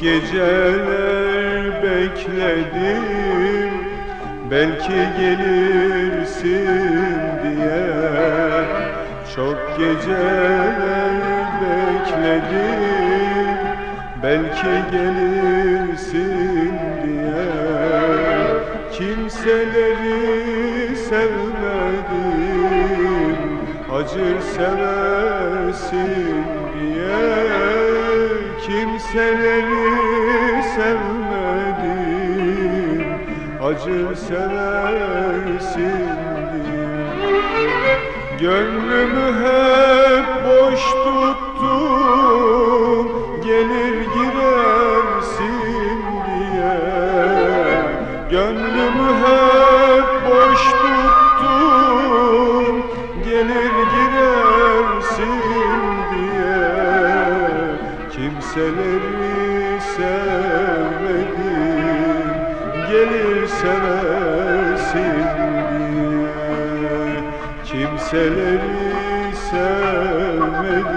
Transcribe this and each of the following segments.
geceler bekledim. Belki gelirsin diye Çok geceler bekledim. Belki gelirsin diye Kimseleri sevmedim. Acır seversin diye Kimseleri Acır seversin diye. Gönlümü hep boş tuttum Gelir girersin diye. Gönlümü hep boş tuttum Gelir girersin diye. Kimseleri sevmedim Gelir seversin diye. Kimseleri sevmedim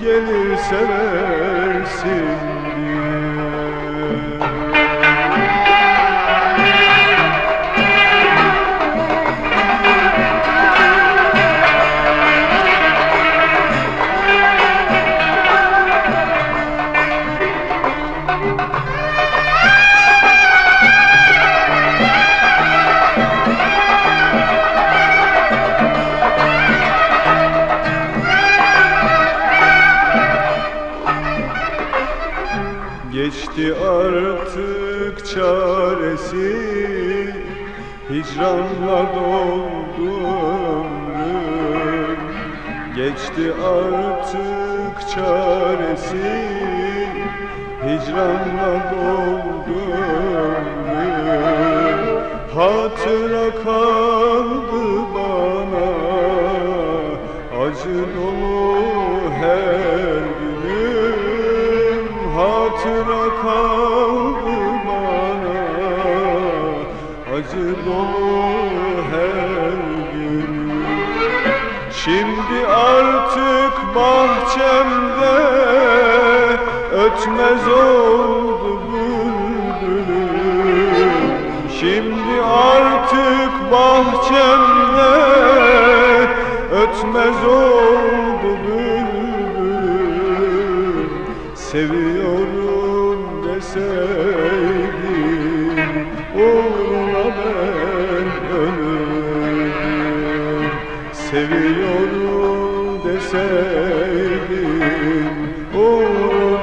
Gelir seversin Geçti artık çaresi. Hicranla doldu ömrüm. Geçti artık çaresi. Hicranla doldu ömrüm. Hatıra kaldı Hatıra kaldı bana Acı dolu her günüm Şimdi artık bahçemde Ötmez oldu bülbülüm. Şimdi artık bahçemde Ötmez oldu bülbülüm. Seviyorum sevdim Uğruna Seviyorum deseydim Uğruna